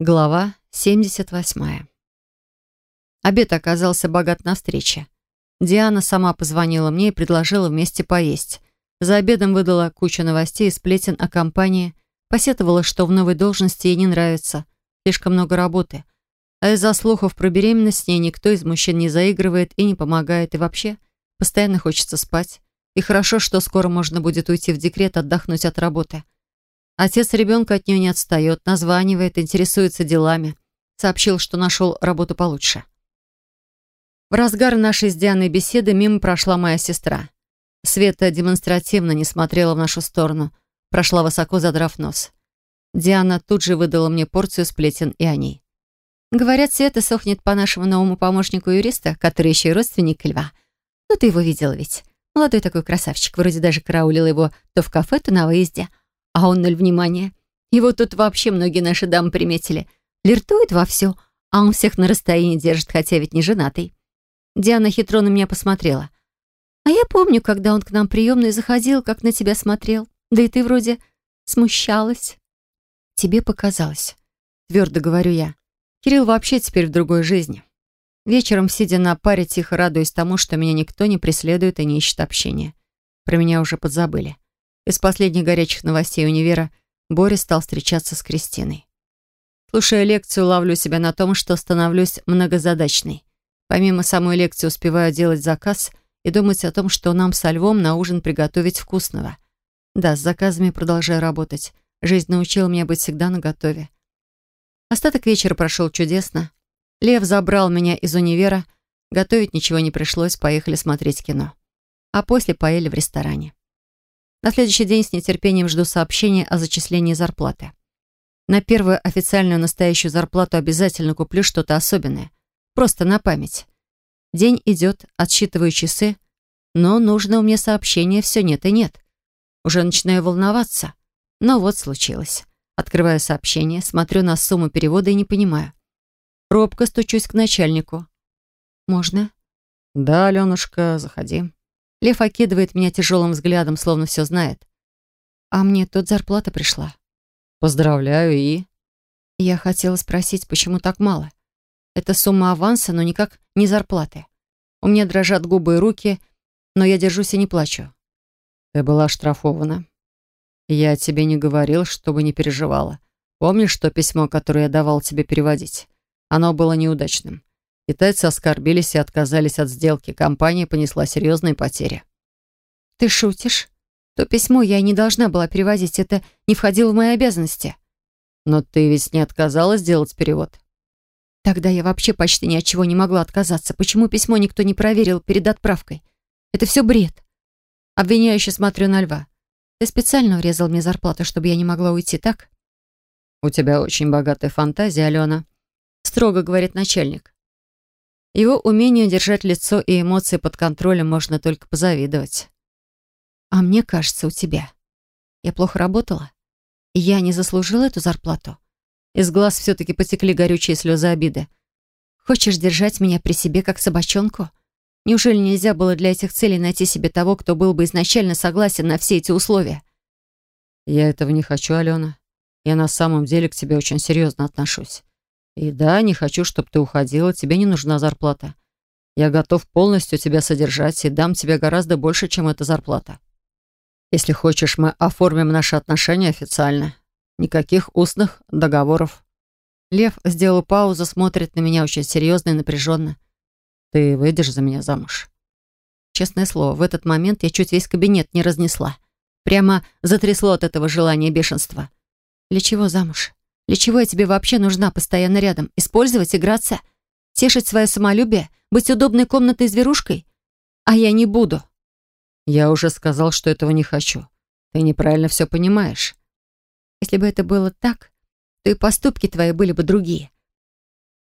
Глава 78. Обед оказался богат на встрече. Диана сама позвонила мне и предложила вместе поесть. За обедом выдала кучу новостей и сплетен о компании, посетовала, что в новой должности ей не нравится, слишком много работы. А из-за слухов про беременность с ней никто из мужчин не заигрывает и не помогает, и вообще постоянно хочется спать. И хорошо, что скоро можно будет уйти в декрет, отдохнуть от работы. Отец ребенка от нее не отстает, названивает, интересуется делами. Сообщил, что нашел работу получше. В разгар нашей с Дианой беседы мимо прошла моя сестра. Света демонстративно не смотрела в нашу сторону, прошла высоко, задрав нос. Диана тут же выдала мне порцию сплетен и о ней. Говорят, Света сохнет по нашему новому помощнику юриста, который еще и родственник льва. Ну, ты его видела ведь. Молодой такой красавчик, вроде даже караулил его то в кафе, то на выезде. А он ноль внимания. Его тут вообще многие наши дамы приметили. Флиртует вовсю, а он всех на расстоянии держит, хотя ведь не женатый. Диана хитро на меня посмотрела. А я помню, когда он к нам приемный заходил, как на тебя смотрел. Да и ты вроде смущалась. Тебе показалось. Твердо говорю я. Кирилл вообще теперь в другой жизни. Вечером, сидя на паре, тихо радуясь тому, что меня никто не преследует и не ищет общения. Про меня уже подзабыли. Из последних горячих новостей универа Боря стал встречаться с Кристиной. Слушая лекцию, ловлю себя на том, что становлюсь многозадачной. Помимо самой лекции успеваю делать заказ и думать о том, что нам со Львом на ужин приготовить вкусного. Да, с заказами продолжаю работать. Жизнь научила меня быть всегда наготове. Остаток вечера прошел чудесно. Лев забрал меня из универа. Готовить ничего не пришлось, поехали смотреть кино. А после поели в ресторане. На следующий день с нетерпением жду сообщения о зачислении зарплаты. На первую официальную настоящую зарплату обязательно куплю что-то особенное. Просто на память. День идет, отсчитываю часы, но нужно у меня сообщение все нет и нет. Уже начинаю волноваться. Но вот случилось. Открываю сообщение, смотрю на сумму перевода и не понимаю. Робко стучусь к начальнику. «Можно?» «Да, Аленушка, заходи». Лев окидывает меня тяжелым взглядом, словно все знает. А мне тут зарплата пришла. Поздравляю и... Я хотела спросить, почему так мало? Это сумма аванса, но никак не зарплаты. У меня дрожат губы и руки, но я держусь и не плачу. Ты была оштрафована. Я тебе не говорил, чтобы не переживала. Помнишь то письмо, которое я давал тебе переводить? Оно было неудачным. Китайцы оскорбились и отказались от сделки. Компания понесла серьезные потери. «Ты шутишь? То письмо я и не должна была перевозить. Это не входило в мои обязанности». «Но ты ведь не отказалась сделать перевод?» «Тогда я вообще почти ни от чего не могла отказаться. Почему письмо никто не проверил перед отправкой? Это все бред». Обвиняюще смотрю на льва. «Ты специально урезал мне зарплату, чтобы я не могла уйти, так?» «У тебя очень богатая фантазия, Алена», — строго говорит начальник. Его умению держать лицо и эмоции под контролем можно только позавидовать. А мне кажется, у тебя. Я плохо работала? И я не заслужила эту зарплату? Из глаз все-таки потекли горючие слезы обиды. Хочешь держать меня при себе, как собачонку? Неужели нельзя было для этих целей найти себе того, кто был бы изначально согласен на все эти условия? Я этого не хочу, Алена. Я на самом деле к тебе очень серьезно отношусь. И да, не хочу, чтобы ты уходила, тебе не нужна зарплата. Я готов полностью тебя содержать и дам тебе гораздо больше, чем эта зарплата. Если хочешь, мы оформим наши отношения официально. Никаких устных договоров. Лев сделал паузу, смотрит на меня очень серьезно и напряженно. Ты выйдешь за меня замуж? Честное слово, в этот момент я чуть весь кабинет не разнесла. Прямо затрясло от этого желания бешенства. Для чего замуж? Для чего я тебе вообще нужна постоянно рядом? Использовать, играться? Тешить свое самолюбие? Быть удобной комнатой зверушкой? А я не буду. Я уже сказал, что этого не хочу. Ты неправильно все понимаешь. Если бы это было так, то и поступки твои были бы другие.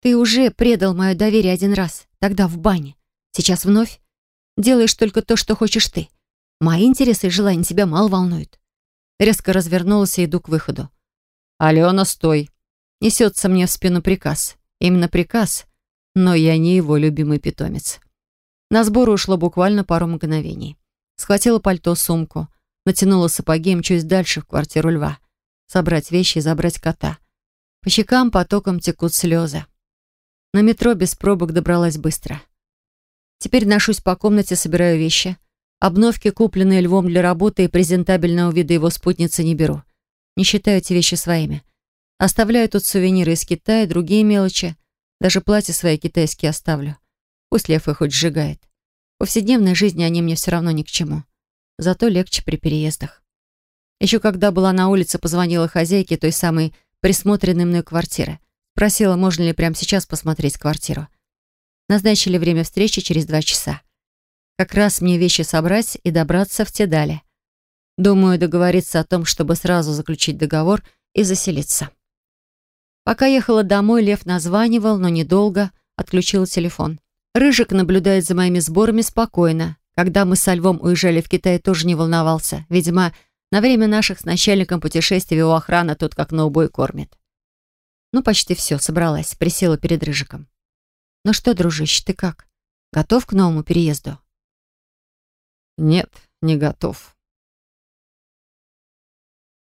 Ты уже предал мое доверие один раз, тогда в бане. Сейчас вновь. Делаешь только то, что хочешь ты. Мои интересы и желания тебя мало волнуют. Резко развернулась и иду к выходу. «Алена, стой!» Несется мне в спину приказ. Именно приказ, но я не его любимый питомец. На сбор ушло буквально пару мгновений. Схватила пальто, сумку, натянула сапоги и мчусь дальше в квартиру льва. Собрать вещи и забрать кота. По щекам потоком текут слезы. На метро без пробок добралась быстро. Теперь ношусь по комнате, собираю вещи. Обновки, купленные львом для работы и презентабельного вида его спутницы, не беру. Не считаю эти вещи своими. Оставляю тут сувениры из Китая, другие мелочи. Даже платья свои китайские оставлю. Пусть лев их хоть сжигает. В повседневной жизни они мне все равно ни к чему. Зато легче при переездах. Еще когда была на улице, позвонила хозяйке той самой присмотренной мной квартиры. Спросила, можно ли прямо сейчас посмотреть квартиру. Назначили время встречи через два часа. Как раз мне вещи собрать и добраться в Тедале. Думаю, договориться о том, чтобы сразу заключить договор и заселиться. Пока ехала домой, Лев названивал, но недолго, отключил телефон. Рыжик наблюдает за моими сборами спокойно. Когда мы со Львом уезжали в Китай, тоже не волновался. Видимо, на время наших с начальником путешествий его охрана тут как на убой кормит. Ну, почти все, собралась, присела перед Рыжиком. «Ну что, дружище, ты как? Готов к новому переезду?» «Нет, не готов»,